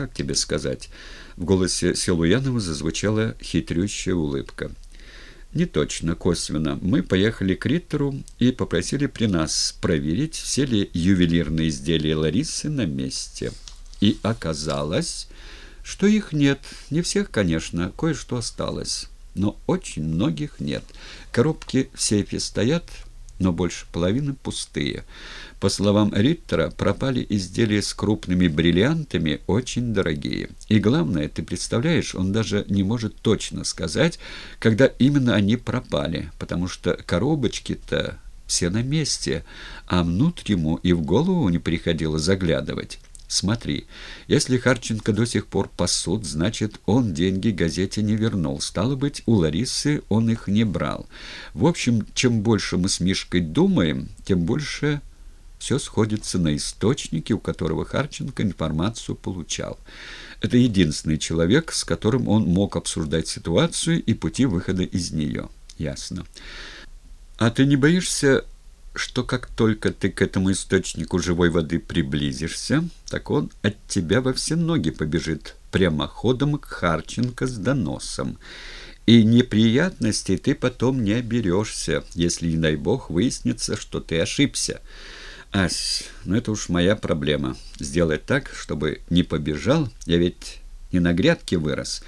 Как тебе сказать?» В голосе Силуянова зазвучала хитрющая улыбка. «Не точно, косвенно. Мы поехали к Риттеру и попросили при нас проверить, все ли ювелирные изделия Ларисы на месте. И оказалось, что их нет. Не всех, конечно, кое-что осталось. Но очень многих нет. Коробки в сейфе стоят, но больше половины пустые. По словам Риттера, пропали изделия с крупными бриллиантами, очень дорогие. И главное, ты представляешь, он даже не может точно сказать, когда именно они пропали, потому что коробочки-то все на месте, а внутрь ему и в голову не приходило заглядывать. Смотри, если Харченко до сих пор пасут, значит, он деньги газете не вернул. Стало быть, у Ларисы он их не брал. В общем, чем больше мы с Мишкой думаем, тем больше все сходится на источнике, у которого Харченко информацию получал. Это единственный человек, с которым он мог обсуждать ситуацию и пути выхода из нее. Ясно. А ты не боишься что как только ты к этому источнику живой воды приблизишься, так он от тебя во все ноги побежит прямоходом к Харченко с доносом. И неприятностей ты потом не оберешься, если, не дай бог, выяснится, что ты ошибся. Ась, ну это уж моя проблема. Сделать так, чтобы не побежал, я ведь не на грядке вырос.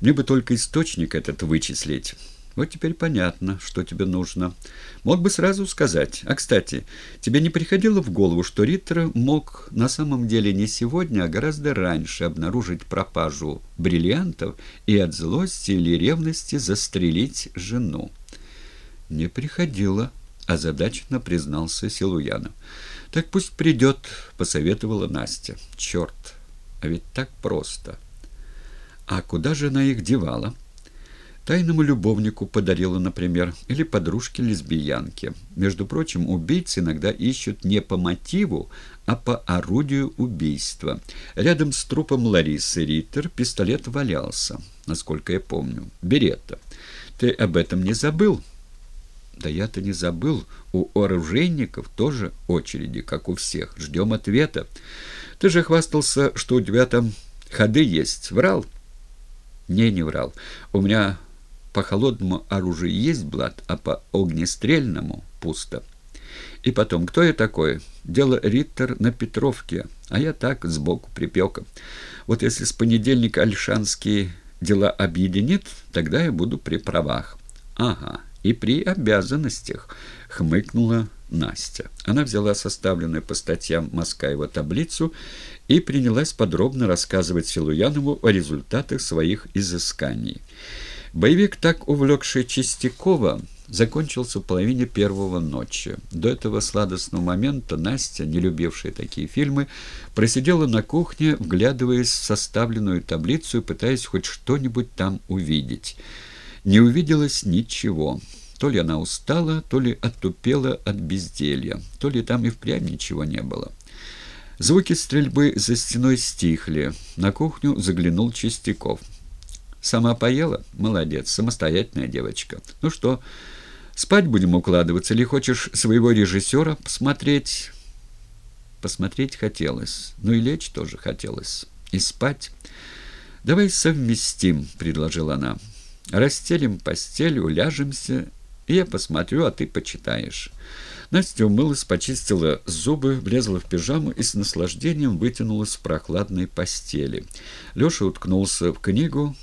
Мне бы только источник этот вычислить». Вот теперь понятно, что тебе нужно. Мог бы сразу сказать. А, кстати, тебе не приходило в голову, что Риттер мог на самом деле не сегодня, а гораздо раньше обнаружить пропажу бриллиантов и от злости или ревности застрелить жену? Не приходило, озадаченно признался Силуянов. Так пусть придет, посоветовала Настя. Черт, а ведь так просто. А куда же она их девала? — Тайному любовнику подарила, например, или подружке-лесбиянке. Между прочим, убийцы иногда ищут не по мотиву, а по орудию убийства. Рядом с трупом Ларисы Риттер пистолет валялся, насколько я помню. Беретта. Ты об этом не забыл? Да я-то не забыл. У оружейников тоже очереди, как у всех. Ждем ответа. Ты же хвастался, что у тебя там ходы есть. Врал? Не, не врал. У меня по холодному оружию есть блат, а по огнестрельному пусто. И потом, кто я такой? Дело Риттер на Петровке, а я так, сбоку припека. Вот если с понедельника Альшанские дела объединит, тогда я буду при правах. Ага, и при обязанностях, хмыкнула Настя. Она взяла составленную по статьям Москаева таблицу и принялась подробно рассказывать Силуянову о результатах своих изысканий. Боевик, так увлекший Чистякова, закончился в половине первого ночи. До этого сладостного момента Настя, не любившая такие фильмы, просидела на кухне, вглядываясь в составленную таблицу и пытаясь хоть что-нибудь там увидеть. Не увиделось ничего. То ли она устала, то ли оттупела от безделья, то ли там и впрямь ничего не было. Звуки стрельбы за стеной стихли. На кухню заглянул Чистяков. Сама поела? Молодец, самостоятельная девочка. Ну что, спать будем укладываться или хочешь своего режиссера посмотреть? Посмотреть хотелось, ну и лечь тоже хотелось. И спать. Давай совместим, предложила она. Расстелим постель, уляжемся, и я посмотрю, а ты почитаешь. Настя умылась, почистила зубы, влезла в пижаму и с наслаждением вытянулась в прохладной постели. Леша уткнулся в книгу,